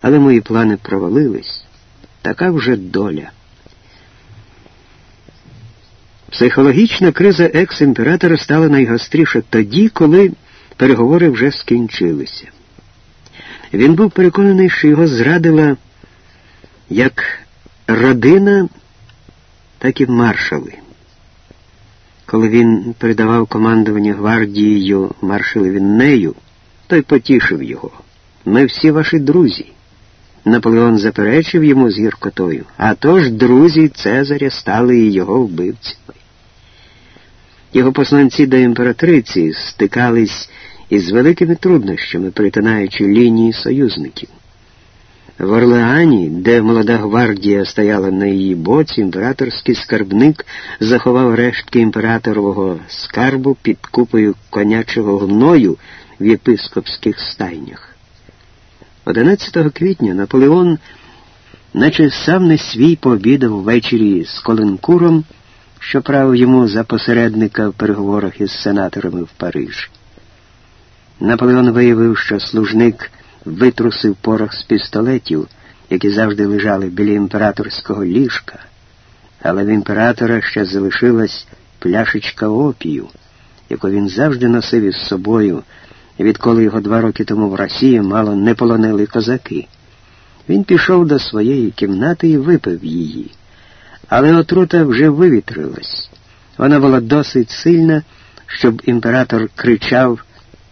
Але мої плани провалились. Така вже доля. Психологічна криза екс-імператора стала найгостріша тоді, коли переговори вже скінчилися. Він був переконаний, що його зрадила як родина, так і маршали. Коли він передавав командування гвардією маршалові Нею, той потішив його. Ми всі ваші друзі. Наполеон заперечив йому з гіркотою, а тож друзі Цезаря стали і його вбивцями. Його посланці до імператриці стикались із великими труднощами, притинаючи лінії союзників. В Орлеані, де молода гвардія стояла на її боці, імператорський скарбник заховав рештки імператорового скарбу під купою конячого гною в єпископських стайнях. 11 квітня Наполеон, наче сам не свій пообідав ввечері з Коленкуром, що правив йому за посередника в переговорах із сенаторами в Парижі. Наполеон виявив, що служник витрусив порох з пістолетів, які завжди лежали біля імператорського ліжка, але в імператора ще залишилась пляшечка опію, яку він завжди носив із собою, відколи його два роки тому в Росії мало не полонили козаки. Він пішов до своєї кімнати і випив її. Але отрута вже вивітрилась. Вона була досить сильна, щоб імператор кричав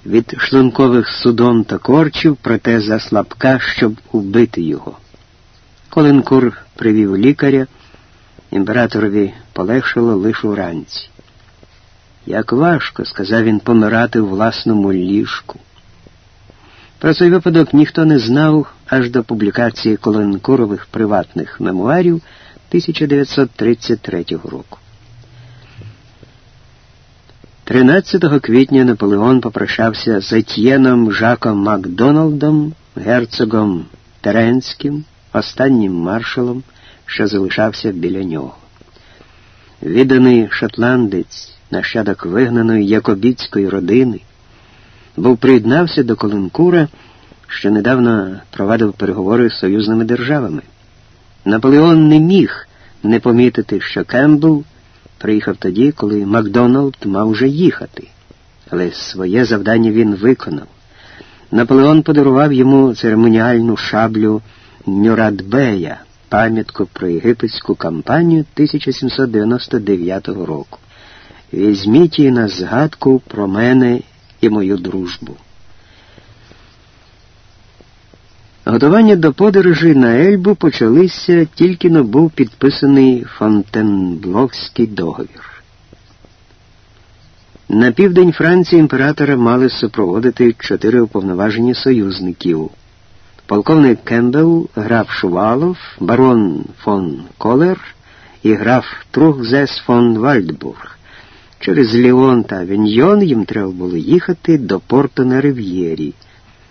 від шлункових судом та корчів, проте заслабка, щоб убити його. Коленкур привів лікаря, імператорові полегшило лише уранці. Як важко, сказав він, помирати в власному ліжку. Про цей випадок ніхто не знав аж до публікації Коленкурових приватних мемуарів 1933 року. 13 квітня Наполеон попрощався з Етьєном Жаком Макдоналдом, герцогом Теренським, останнім маршалом, що залишався біля нього. Відданий шотландець, нащадок вигнаної якобіцької родини, був приєднався до Коленкура, що недавно провадив переговори з союзними державами. Наполеон не міг не помітити, що Кембл приїхав тоді, коли Макдоналд мав вже їхати, але своє завдання він виконав. Наполеон подарував йому церемоніальну шаблю Нюрадбея, пам'ятку про єгипетську кампанію 1799 року. Візьміть її на згадку про мене і мою дружбу. Готування до подорожі на Ельбу почалися тільки но був підписаний Фонтенблокський договір. На південь Франції імператора мали супроводити чотири уповноважені союзників полковник Кембел, граф Шувалов, барон фон Колер і граф Трухзес фон Вальдбург. Через Ліон та Авіньйон їм треба було їхати до порту на Рив'єрі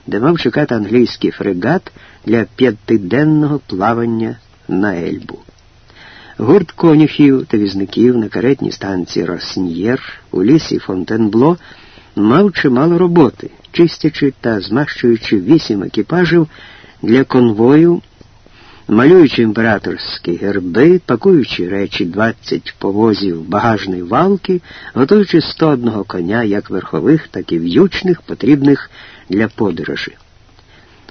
де мав чекати англійський фрегат для п'ятиденного плавання на Ельбу. Гурт конюхів та візників на каретній станції Росньєр у лісі Фонтенбло мав чимало роботи, чистячи та змащуючи вісім екіпажів для конвою, малюючи імператорські герби, пакуючи речі 20 повозів багажної валки, готуючи 101 коня як верхових, так і в'ючних, потрібних для подорожі.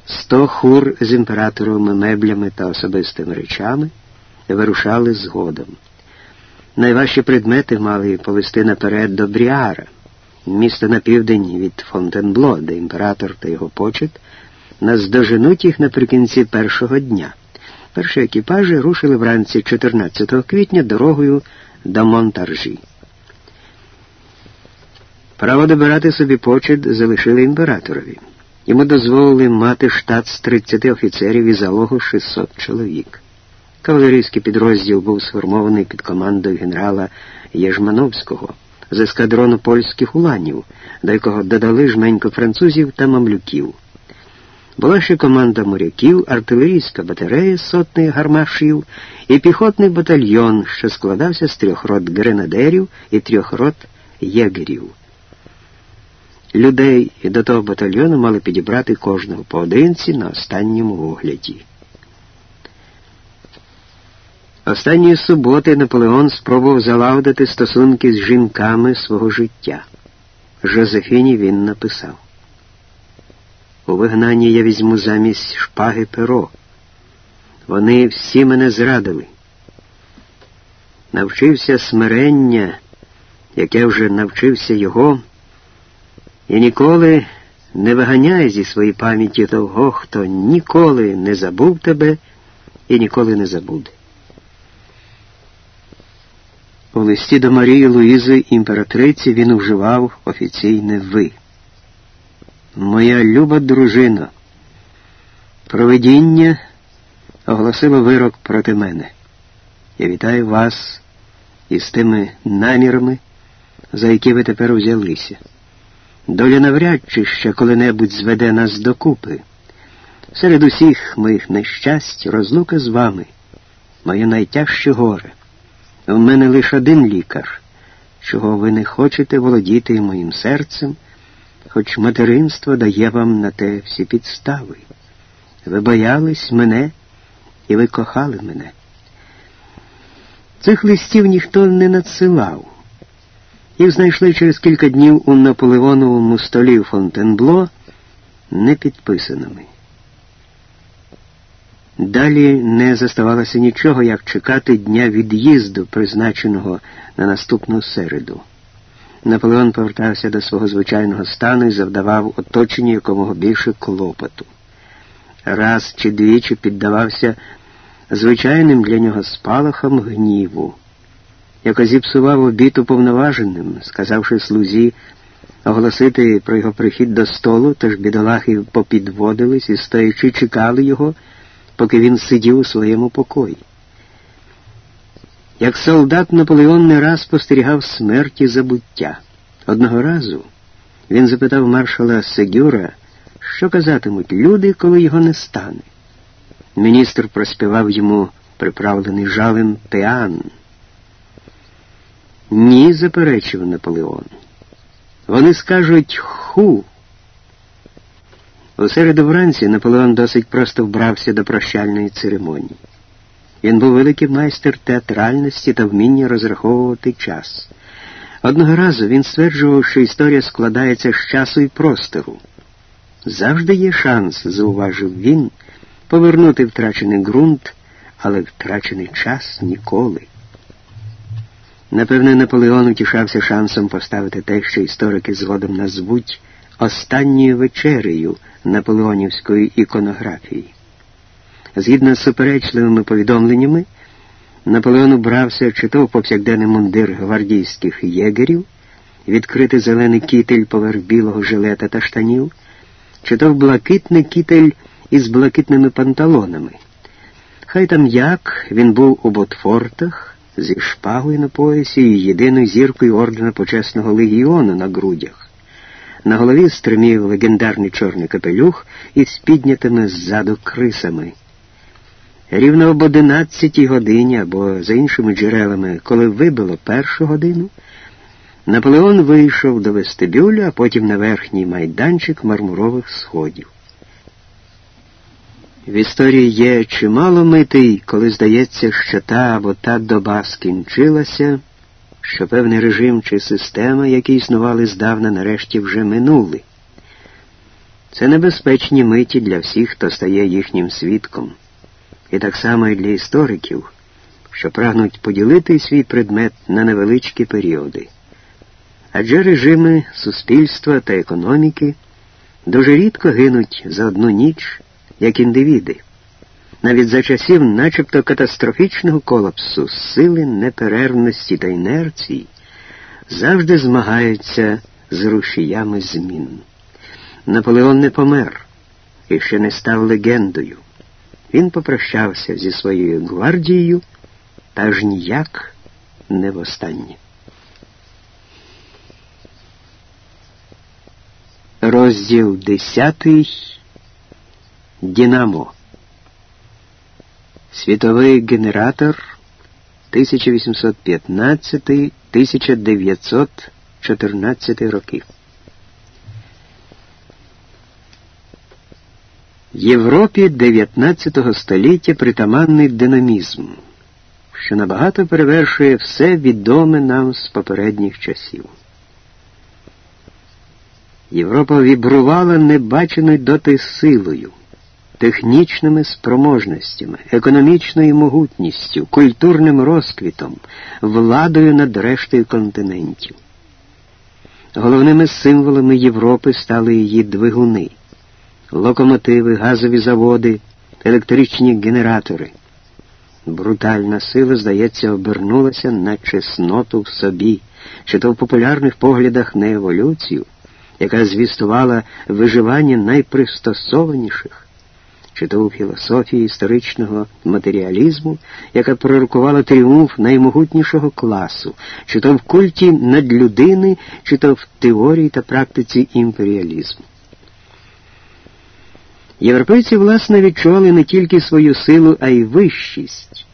Сто хур з імператоровими меблями та особистими речами вирушали згодом. Найважчі предмети мали повести наперед до Бріара, місто на південь від Фонтенбло, де імператор та його почет наздоженуть їх наприкінці першого дня. Перші екіпажі рушили вранці 14 квітня дорогою до Монтаржі. Право добирати собі почет залишили імператорові. Йому дозволили мати штат з 30 офіцерів і залогу 600 чоловік. Кавалерійський підрозділ був сформований під командою генерала Єжмановського з ескадрону польських уланів, до якого додали жменько французів та мамлюків. Була ще команда моряків, артилерійська батарея сотних гармашів і піхотний батальйон, що складався з трьох рот гренадерів і трьох рот єгерів. людей до того батальйону мали підібрати кожного поодинці на останньому огляді. Останньої суботи Наполеон спробував залагодити стосунки з жінками свого життя. Жозефіні він написав У вигнанні я візьму замість шпаги перо. Вони всі мене зрадили. Навчився смирення, яке вже навчився його, і ніколи не виганяй зі своєї пам'яті того, хто ніколи не забув тебе і ніколи не забуде. У листі до Марії Луїзи імператриці він вживав офіційне ви. Моя люба дружина, проведіння оголосило вирок проти мене. Я вітаю вас із тими намірами, за які ви тепер взялися. Доля навряд чи ще коли-небудь зведе нас докупи. Серед усіх моїх нещасть розлука з вами, моє найтяжче горе. У мене лише один лікар, чого ви не хочете володіти моїм серцем, хоч материнство дає вам на те всі підстави. Ви боялись мене і ви кохали мене. Цих листів ніхто не надсилав. Їх знайшли через кілька днів у наполеоновому столі Фонтенбло не підписаними. Далі не заставалося нічого, як чекати дня від'їзду, призначеного на наступну середу. Наполеон повертався до свого звичайного стану і завдавав оточенню якомога більше клопоту. Раз чи двічі піддавався звичайним для нього спалахам гніву. Яко зіпсував обід уповноваженим, сказавши слузі оголосити про його прихід до столу, тож бідолахи попідводились і стоячи чекали його поки він сидів у своєму покої. Як солдат Наполеон не раз спостерігав смерті забуття. Одного разу він запитав маршала Сегюра, що казатимуть люди, коли його не стане. Міністр проспівав йому приправлений жалем Теан. Ні, заперечив Наполеон. Вони скажуть ху. У середу вранці Наполеон досить просто вбрався до прощальної церемонії. Він був великий майстер театральності та вміння розраховувати час. Одного разу він стверджував, що історія складається з часу і простору. Завжди є шанс, зауважив він, повернути втрачений ґрунт, але втрачений час ніколи. Напевне, Наполеон утішався шансом поставити те, що історики згодом назвуть останньою вечерею наполеонівської іконографії. Згідно з суперечливими повідомленнями, Наполеон убрався чи то в повсякденний мундир гвардійських єгерів, відкритий зелений кітель поверх білого жилета та штанів, чи то в блакитний кітель із блакитними панталонами. Хай там як він був у ботфортах зі шпагою на поясі і єдиною зіркою ордена почесного легіону на грудях. На голові стримів легендарний чорний капелюх із піднятими ззаду крисами. Рівно об одинадцятій годині або за іншими джерелами, коли вибило першу годину, Наполеон вийшов до вестибюлю, а потім на верхній майданчик мармурових сходів. В історії є чимало митий, коли здається, що та або та доба скінчилася що певний режим чи система, які існували здавна, нарешті вже минули. Це небезпечні миті для всіх, хто стає їхнім свідком, і так само і для істориків, що прагнуть поділити свій предмет на невеличкі періоди. Адже режими суспільства та економіки дуже рідко гинуть за одну ніч, як індивіди навіть за часів начебто катастрофічного колапсу, сили неперервності та інерції завжди змагаються з рушіями змін. Наполеон не помер і ще не став легендою. Він попрощався зі своєю гвардією та ж ніяк не востаннє. Розділ десятий Дінамо Світовий генератор 1815-1914 роки. Європі 19 століття притаманний динамізм, що набагато перевершує все відоме нам з попередніх часів. Європа вібрувала небаченою доти силою, технічними спроможностями, економічною могутністю, культурним розквітом, владою над рештою континентів. Головними символами Європи стали її двигуни локомотиви, газові заводи, електричні генератори. Брутальна сила, здається, обернулася на чесноту в собі, чи то в популярних поглядах на еволюцію, яка звістувала виживання найпристосованіших, чи то у філософії історичного матеріалізму, яка пророкувала тріумф наймогутнішого класу, чи то в культі надлюдини, чи то в теорії та практиці імперіалізму. Європейці, власне, відчували не тільки свою силу, а й вищість.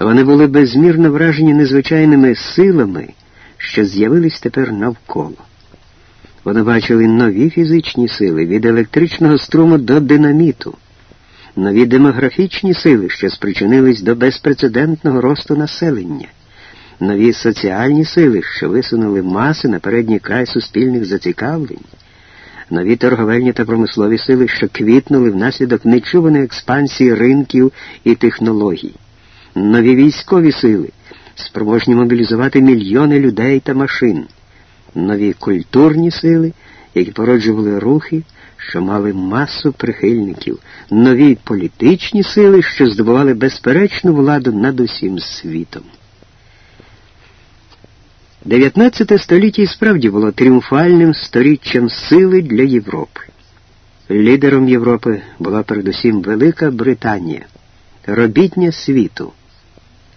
Вони були безмірно вражені незвичайними силами, що з'явились тепер навколо. Вони бачили нові фізичні сили від електричного струму до динаміту, нові демографічні сили, що спричинились до безпрецедентного росту населення, нові соціальні сили, що висунули маси на передній край суспільних зацікавлень нові торговельні та промислові сили, що квітнули внаслідок нечуваної експансії ринків і технологій, нові військові сили, спроможні мобілізувати мільйони людей та машин, нові культурні сили, які породжували рухи, що мали масу прихильників, нові політичні сили, що здобували безперечну владу над усім світом. 19 століття і справді було тріумфальним сторіччям сили для Європи. Лідером Європи була передусім Велика Британія, робітня світу.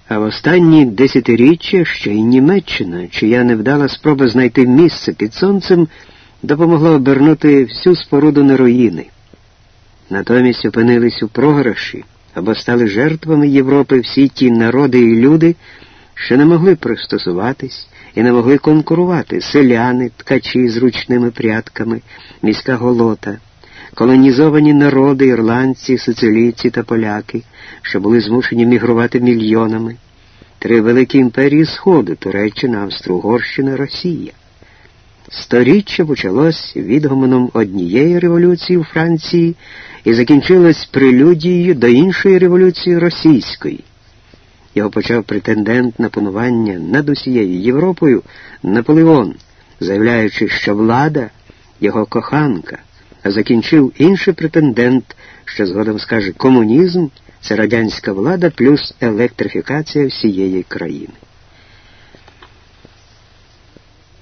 А в останні десятиріччя ще й Німеччина, чия невдала спроба знайти місце під сонцем, допомогла обернути всю споруду на руїни. Натомість опинились у програші або стали жертвами Європи всі ті народи і люди, що не могли пристосуватись і не могли конкурувати селяни, ткачі з ручними прядками, міська голота, колонізовані народи, ірландці, сицилійці та поляки, що були змушені мігрувати мільйонами, три великі імперії Сходу Туреччина, Австро-Угорщина, Росія. Сторіччя почалось відгомоном однієї революції у Франції і закінчилось прелюдією до іншої революції російської. Його почав претендент на панування над усією Європою Наполеон, заявляючи, що влада його коханка, а закінчив інший претендент, що згодом скаже комунізм це радянська влада плюс електрифікація всієї країни.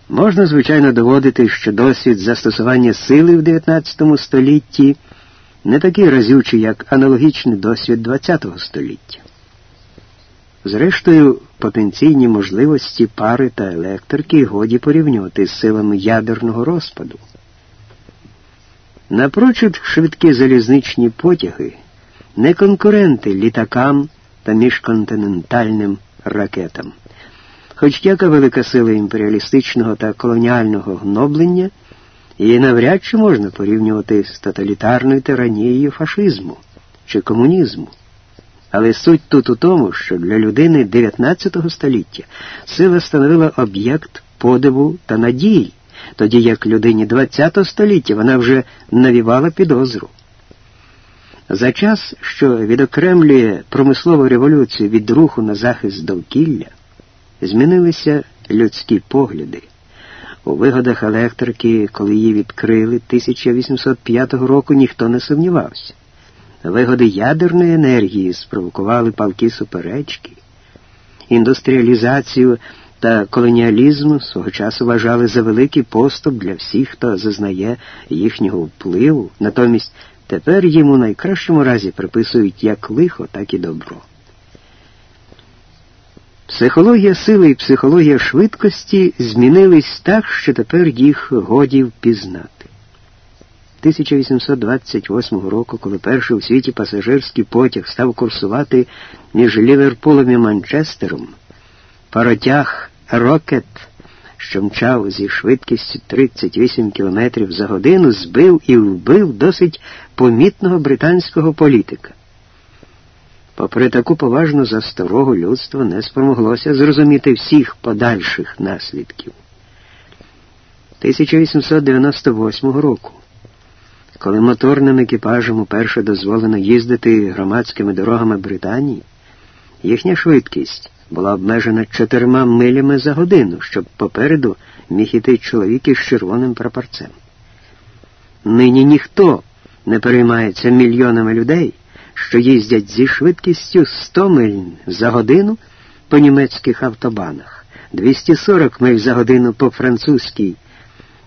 Можна, звичайно, доводити, що досвід застосування сили в 19 столітті не такий разючий, як аналогічний досвід ХХ століття. Зрештою, потенційні можливості пари та електрики годі порівнювати з силами ядерного розпаду. Напрочуд швидкі залізничні потяги не конкуренти літакам та міжконтинентальним ракетам. Хоч яка велика сила імперіалістичного та колоніального гноблення, її навряд чи можна порівнювати з тоталітарною тиранією фашизму чи комунізму. Але суть тут у тому, що для людини 19 століття сила становила об'єкт подиву та надії, тоді як людині 20 століття вона вже навівала підозру. За час, що відокремлює промислову революцію від руху на захист довкілля, змінилися людські погляди. У вигодах електрики, коли її відкрили 1805 року, ніхто не сумнівався. Вигоди ядерної енергії спровокували палки суперечки. Індустріалізацію та колоніалізм свого часу вважали за великий поступ для всіх, хто зазнає їхнього впливу, натомість тепер їм у найкращому разі приписують як лихо, так і добро. Психологія сили і психологія швидкості змінились так, що тепер їх годі впізнати. 1828 року, коли перший у світі пасажирський потяг став курсувати між Ліверпулем і Манчестером, паротяг Рокет, що мчав зі швидкістю 38 км за годину, збив і вбив досить помітного британського політика. Попри таку поважну засторогу людство не спромоглося зрозуміти всіх подальших наслідків. 1898 року, коли моторним екіпажем уперше дозволено їздити громадськими дорогами Британії, їхня швидкість була обмежена чотирма милями за годину, щоб попереду міг іти чоловік із червоним прапорцем. Нині ніхто не переймається мільйонами людей, що їздять зі швидкістю 100 миль за годину по німецьких автобанах, 240 миль за годину по французькій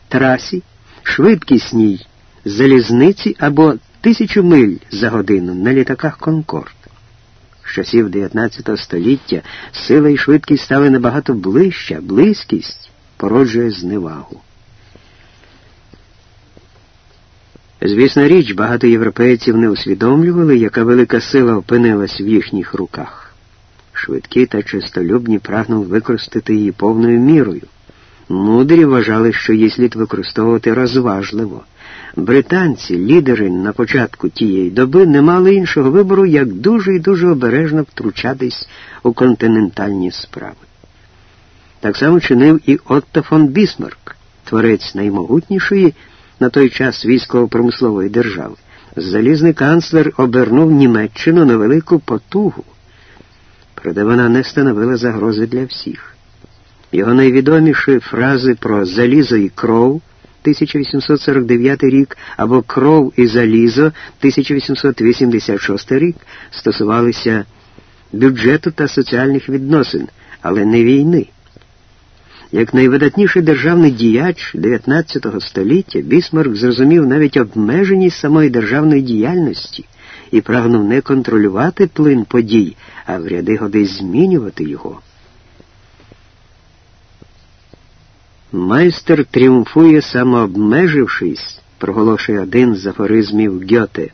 трасі, швидкісній залізниці або тисячу миль за годину на літаках Конкорд. З часів 19 століття сила і швидкість стали набагато ближча, близькість породжує зневагу. Звісна річ, багато європейців не усвідомлювали, яка велика сила опинилась в їхніх руках. Швидкі та чистолюбні прагнув використати її повною мірою. Мудрі вважали, що її слід використовувати розважливо. Британці, лідери на початку тієї доби, не мали іншого вибору, як дуже і дуже обережно втручатись у континентальні справи. Так само чинив і Отто фон Бісмарк, творець наймогутнішої на той час військово-промислової держави. Залізний канцлер обернув Німеччину на велику потугу, проте вона не становила загрози для всіх. Його найвідоміші фрази про залізо і кров 1849 рік або кров і залізо 1886 рік стосувалися бюджету та соціальних відносин, але не війни. Як найвидатніший державний діяч 19 століття Бісмарк зрозумів навіть обмеженість самої державної діяльності і прагнув не контролювати плин подій, а вряди-годи змінювати його. Майстер тріумфує самообмежившись, проголошує один з афоризмів Гьоте,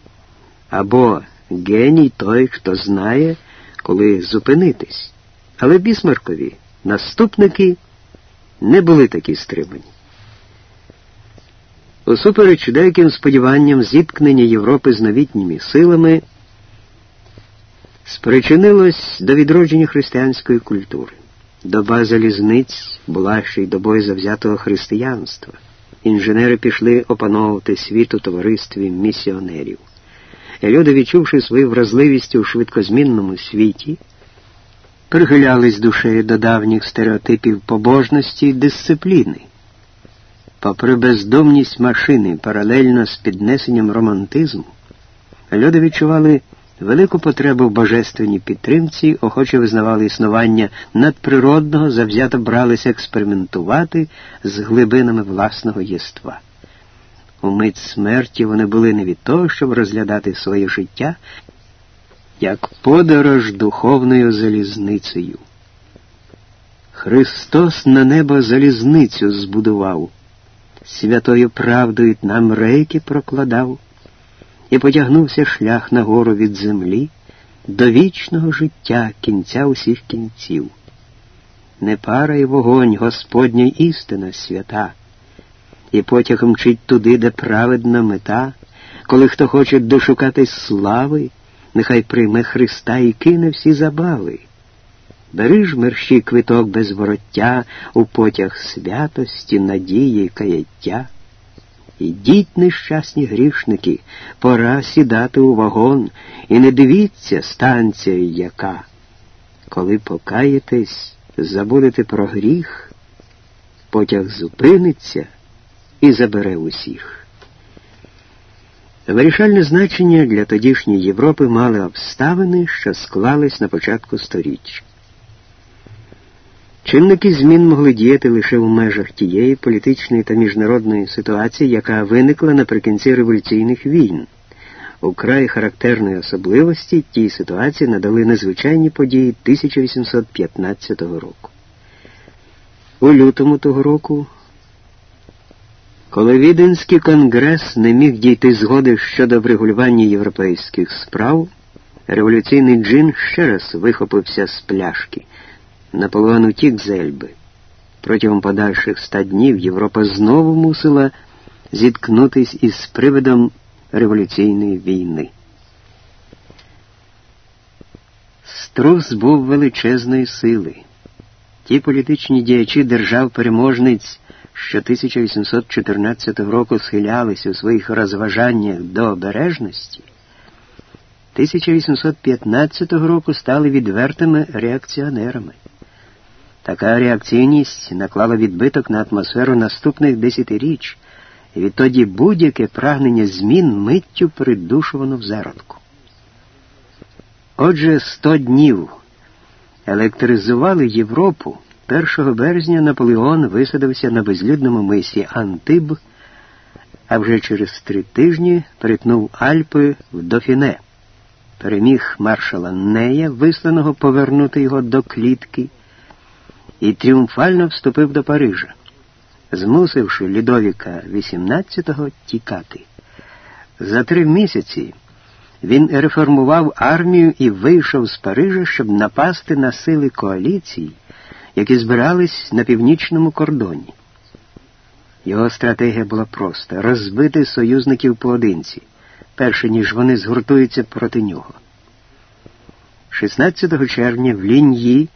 або геній той, хто знає, коли зупинитись. Але Бісмаркові наступники не були такі стримані. Усупереч деяким сподіванням зіткнення Європи з новітніми силами спричинилось до відродження християнської культури. Доба залізниць була ще й добою завзятого християнства. Інженери пішли опановувати світ у товаристві місіонерів. Люди, відчувши свою вразливість у швидкозмінному світі, прихилялись душею до давніх стереотипів побожності і дисципліни. Попри бездомність машини паралельно з піднесенням романтизму, люди відчували велику потребу в божественній підтримці, охоче визнавали існування надприродного, завзято бралися експериментувати з глибинами власного єства. У мить смерті вони були не від того, щоб розглядати своє життя як подорож духовною залізницею. Христос на небо залізницю збудував, святою правдою нам рейки прокладав і потягнувся шлях на гору від землі до вічного життя кінця усіх кінців. Не пара й вогонь Господня істина свята, і потяг мчить туди, де праведна мета, коли хто хоче дошукати слави нехай прийме Христа і кине всі забави. Бери ж мерщій квиток без вороття у потяг святості, надії, каяття. Ідіть, нещасні грішники, пора сідати у вагон, і не дивіться станція яка. Коли покаєтесь, забудете про гріх, потяг зупиниться і забере усіх. Вирішальне значення для тодішньої Європи мали обставини, що склались на початку сторіччя. Чинники змін могли діяти лише в межах тієї політичної та міжнародної ситуації, яка виникла наприкінці революційних війн. Украй характерної особливості тій ситуації надали незвичайні події 1815 року. У лютому того року коли Віденський конгрес не міг дійти згоди щодо врегулювання європейських справ, революційний джин ще раз вихопився з пляшки. Наполеон утік з Ельби. Протягом подальших ста днів Європа знову мусила зіткнутись із привидом революційної війни. Струс був величезної сили. Ті політичні діячі держав-переможниць, що 1814 року схилялися у своїх розважаннях до обережності, 1815 року стали відвертими реакціонерами. Така реакційність наклала відбиток на атмосферу наступних десятиріч, і відтоді будь-яке прагнення змін миттю придушувано в зародку. Отже, сто днів електризували Європу. 1 березня Наполеон висадився на безлюдному мисі Антиб, а вже через три тижні перетнув Альпи в Дофіне, переміг маршала Нея, висланого повернути його до клітки, і тріумфально вступив до Парижа, змусивши Лідовіка XVIII тікати. За три місяці він реформував армію і вийшов з Парижа, щоб напасти на сили коаліції, які збирались на північному кордоні. Його стратегія була проста розбити союзників поодинці, перше ніж вони згуртуються проти нього. 16 червня в Ліньї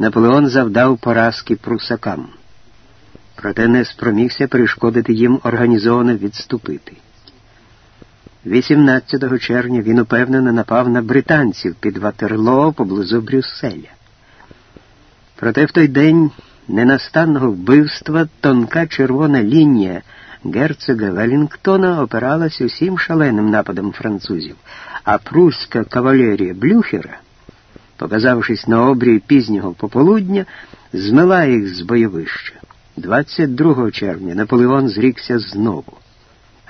Наполеон завдав поразки прусакам, проте не спромігся перешкодити їм організовано відступити. 18 червня він упевнено напав на британців під Ватерлоо поблизу Брюсселя. Проте в той день ненастанного вбивства тонка червона лінія герцога Велінгтона опиралась усім шаленим нападом французів, а прусська кавалерія Блюхера, показавшись на обрії пізнього пополудня, змила їх з бойовища. 22 червня Наполеон зрікся знову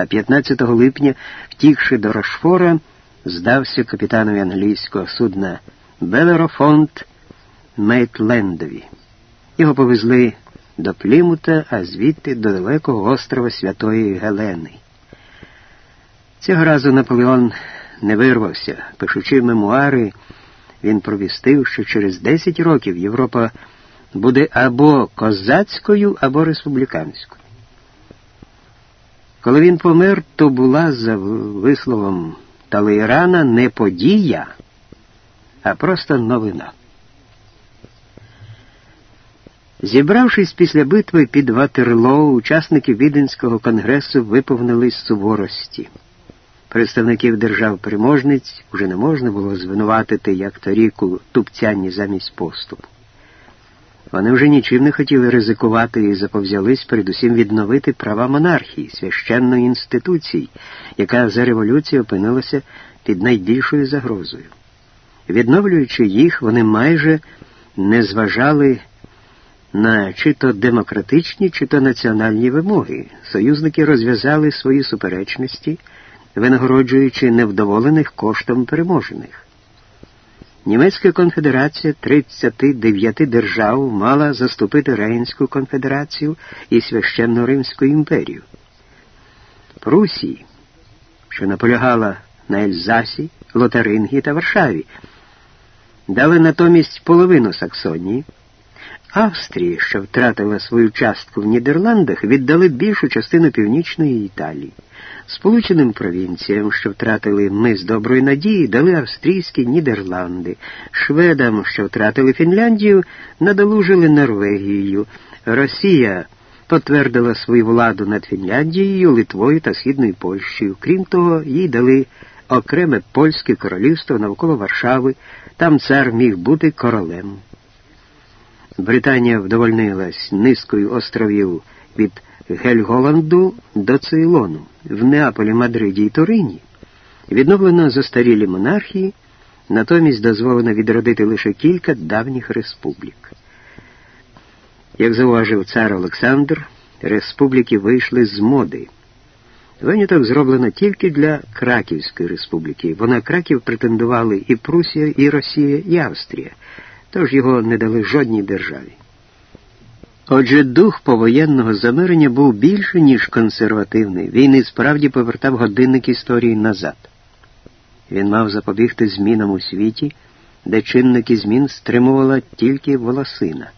а 15 липня, втікши до Рошфора, здався капітанові англійського судна Белерофонт Мейтлендові. Його повезли до Плімута, а звідти до далекого острова Святої Гелени. Цього разу Наполеон не вирвався. Пишучи мемуари, він провістив, що через 10 років Європа буде або козацькою, або республіканською. Коли він помер, то була, за висловом Талейрана, не подія, а просто новина. Зібравшись після битви під Ватерлоу, учасники Віденського конгресу виповнились суворості. Представників держав-переможниць вже не можна було звинуватити, як торік у тупцянні замість поступу. Вони вже нічим не хотіли ризикувати і заповзялись передусім відновити права монархії, священної інституції, яка за революцію опинилася під найбільшою загрозою. Відновлюючи їх, вони майже не зважали на чи то демократичні, чи то національні вимоги. Союзники розв'язали свої суперечності, винагороджуючи невдоволених коштом переможених. Німецька конфедерація 39 держав мала заступити Рейнську конфедерацію і священну Римську імперію. Прусії, що наполягала на Ельзасі, Лотарингі та Варшаві, дали натомість половину Саксонії. Австрії, що втратила свою частку в Нідерландах, віддали більшу частину північної Італії. Сполученим провінціям, що втратили мис доброї надії, дали австрійські Нідерланди, шведам, що втратили Фінляндію, надолужили Норвегією. Росія потвердила свою владу над Фінляндією, Литвою та Східною Польщею. Крім того, їй дали окреме польське королівство навколо Варшави. Там цар міг бути королем. Британія вдовольнилась низкою островів від Гельголанду до Цейлону, в Неаполі, Мадриді і Турині. Відновлено застарілі монархії, натомість дозволено відродити лише кілька давніх республік. Як зауважив цар Олександр, республіки вийшли з моди. Виняток зроблено тільки для Краківської республіки, бо на Краків претендували і Прусія, і Росія, і Австрія, тож його не дали жодній державі. Отже, дух повоєнного замирення був більше, ніж консервативний. Він і справді повертав годинник історії назад. Він мав запобігти змінам у світі, де чинники змін стримувала тільки волосина.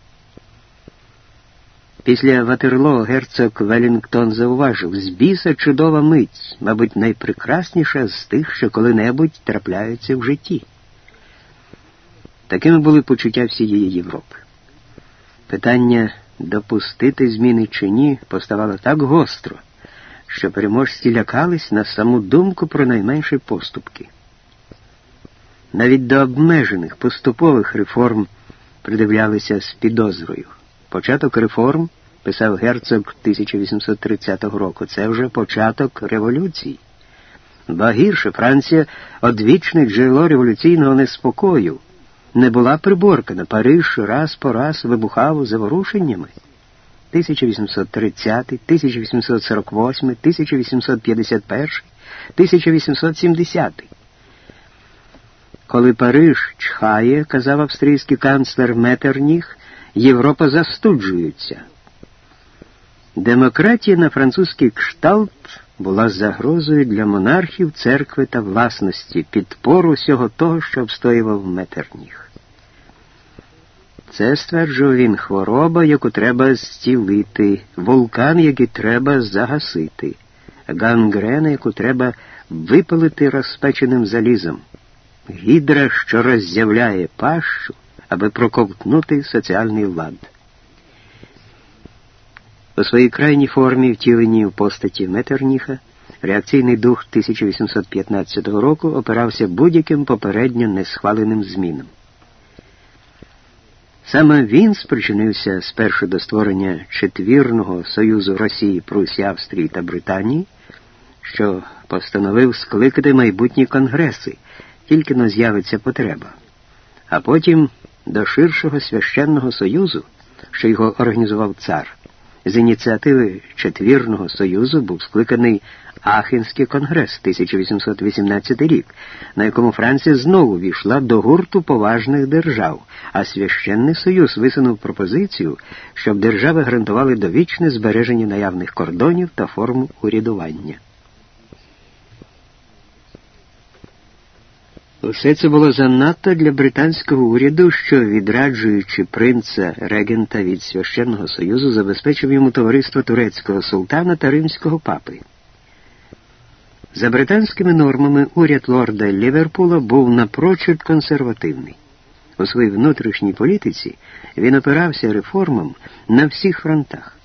Після Ватерло герцог Велінгтон зауважив, з біса чудова мить, мабуть, найпрекрасніша з тих, що коли-небудь трапляються в житті. Такими були почуття всієї Європи. Питання допустити зміни чи ні поставало так гостро, що переможці лякались на саму думку про найменші поступки. Навіть до обмежених поступових реформ придивлялися з підозрою. Початок реформ, писав герцог 1830 року, це вже початок революції. Ба гірше Франція одвічне джерело революційного неспокою. Не була приборкана, Париж раз по раз вибухав заворушеннями. 1830, 1848, 1851, 1870. Коли Париж чхає, казав австрійський канцлер Метерніх, Європа застуджується. Демократія на французький кшталт була загрозою для монархів, церкви та власності, підпору всього того, що обстоював Метерніх. Це стверджував він хвороба, яку треба зцілити, вулкан, який треба загасити, гангрена, яку треба випалити розпеченим залізом, гідра, що роззявляє пащу, аби проковтнути соціальний лад. У своїй крайній формі, втіленій в постаті Метерніха, реакційний дух 1815 року опирався будь-яким попередньо несхваленим змінам. Саме він спричинився спершу до створення четвірного Союзу Росії, Прусі, Австрії та Британії, що постановив скликати майбутні конгреси, тільки но з'явиться потреба, а потім до ширшого священного союзу, що його організував цар. З ініціативи Четвірного Союзу був скликаний Ахенський конгрес 1818 рік, на якому Франція знову війшла до гурту поважних держав, а Священний Союз висунув пропозицію, щоб держави гарантували довічне збереження наявних кордонів та форм урядування. Усе це було занадто для британського уряду, що, відраджуючи принца регента від Священного Союзу, забезпечив йому товариство турецького султана та римського папи. За британськими нормами уряд лорда Ліверпула був напрочуд консервативний. У своїй внутрішній політиці він опирався реформам на всіх фронтах.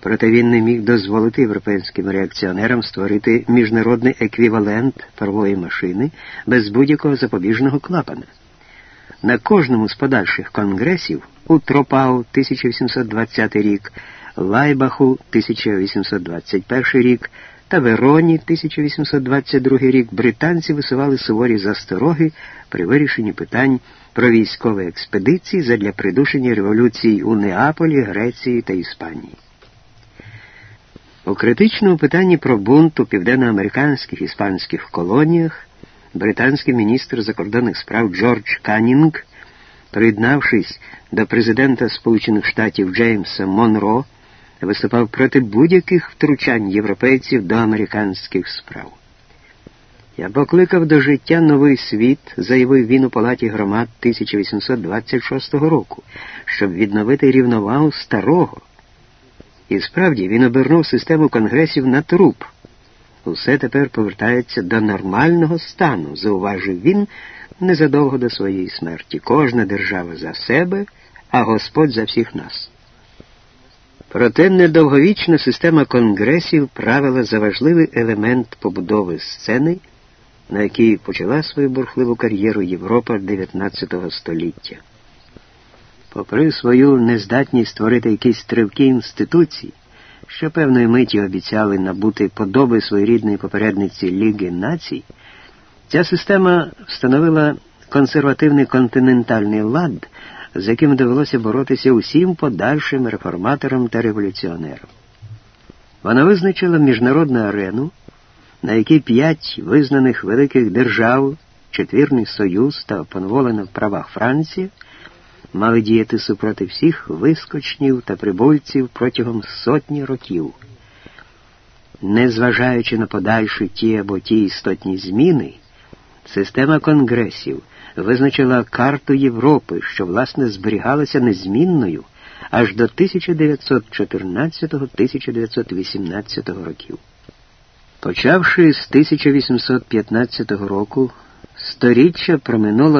Проте він не міг дозволити європейським реакціонерам створити міжнародний еквівалент парової машини без будь-якого запобіжного клапана. На кожному з подальших конгресів у Тропау 1820 рік, Лайбаху 1821 рік та Вероні 1822 рік британці висували суворі застороги при вирішенні питань про військові експедиції задля придушення революцій у Неаполі, Греції та Іспанії. У критичному питанні про бунт у південноамериканських іспанських колоніях британський міністр закордонних справ Джордж Канінг, приєднавшись до президента Сполучених Штатів Джеймса Монро, виступав проти будь-яких втручань європейців до американських справ. Я покликав до життя новий світ, заявив він у палаті громад 1826 року, щоб відновити рівновагу старого. І справді він обернув систему конгресів на труп. Усе тепер повертається до нормального стану, зауважив він незадовго до своєї смерті. Кожна держава за себе, а Господь за всіх нас. Проте недовговічна система конгресів правила за важливий елемент побудови сцени, на якій почала свою бурхливу кар'єру Європа XIX століття. Попри свою нездатність створити якісь тривкі інституції, що певної миті обіцяли набути подоби своєрідної попередниці Ліги націй, ця система встановила консервативний континентальний лад, з яким довелося боротися усім подальшим реформаторам та революціонерам. Вона визначила міжнародну арену, на якій п'ять визнаних великих держав, четвірний союз та поневолена в правах Франція мали діяти супроти всіх вискочнів та прибульців протягом сотні років. Незважаючи на подальші ті або ті істотні зміни, система конгресів визначила карту Європи, що власне зберігалася незмінною, аж до 1914-1918 років. Почавши з 1815 року, сторіччя проминуло